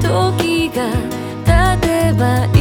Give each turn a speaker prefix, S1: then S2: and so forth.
S1: 時が経てばいい